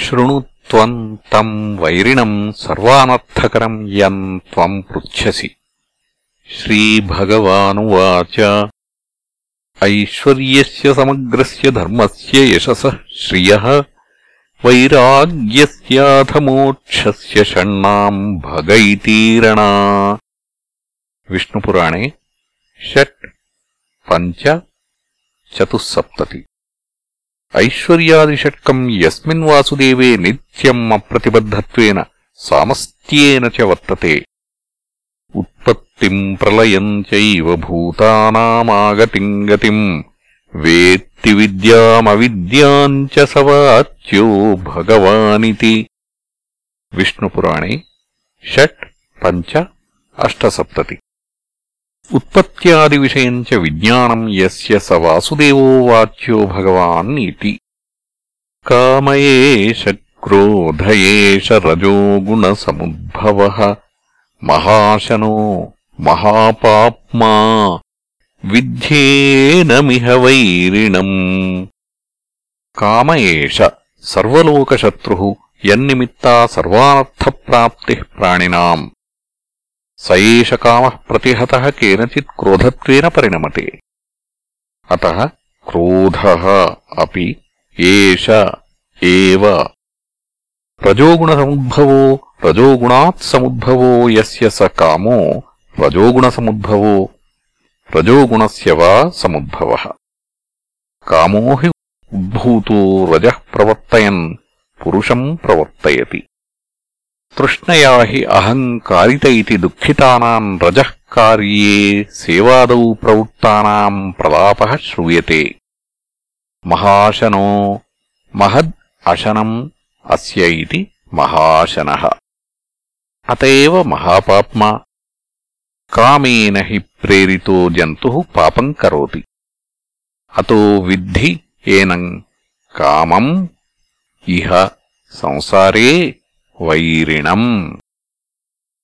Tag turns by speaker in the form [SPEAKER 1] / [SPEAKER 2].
[SPEAKER 1] శృణు త్వం తం వైరిణం సర్వానర్థకరం యం త్వం పృచ్ఛసి. శ్రీభగవానువాచ. ఐశ్వర్యస్య సమగ్రస్ ధర్మస్ యశస శ్రియ. వైరాగ్యథమోక్ష మోక్షస్య షణ్ణాం విష్ణుపురాణే షట్ పంచ చతుస్సప్తతి ఐశ్వర్యాదిషట్కం యస్మిన్ వాసుదేవే నిత్యం అప్రతిబద్ధత్వేన సామస్త్యేన చ వర్తతే ఉత్పత్తిం ప్రళయం చైవ భూతానామాగతిం గతిం వేత్తి విద్యామవిద్యాం చ సవాచ్యో భగవానితి విష్ణుపురాణే షట్ పంచ అష్టసప్తతి ఉత్పత్త్యాదివిషయం చ విజ్ఞానం యస్య స వాసుదేవో వాచ్యో భగవాన్ ఇతి కామయేష క్రోధ ఏష రజోగుణసముద్భవः మహాశనో మహాపాప్మా విధ్యేనమిహ వైరిణం. కామ ఏష సర్వలోకశత్రుः యన్నిమిత్తా సర్వానర్థప్రాప్తిः ప్రాణినాం. స ఏష కామः ప్రతిహతः కేనచిత్ క్రోధత్వేన పరిణమతే. అతः క్రోధः अपि ఏష ఏవ. రజోగుణసముద్భవో రజోగుణాత్ సముద్భవో యస్య స కామో రజోగుణసముద్భవో రజోగుణస్య వా సముద్భవः. కామో హి ఉద్భూతో రజः ప్రవర్తయన్ పురుషం ప్రవర్తయతి. తృష్ణయా హి అహంకారిత ఇతి దుఃఖితానాం రజः కార్యే సేవాదౌ ప్రవృత్తానాం ప్రలాపः శ్రూయతే. మహాశనో మహద్ అశనం అస్య ఇతి మహాశనः. అత ఏవ మహాపాప్మా. కామేన హి ప్రేరితో జంతు పాపం కరోతి. అతో విద్ధి ఏనం కామం ఇహ సంసారే వైరిణం.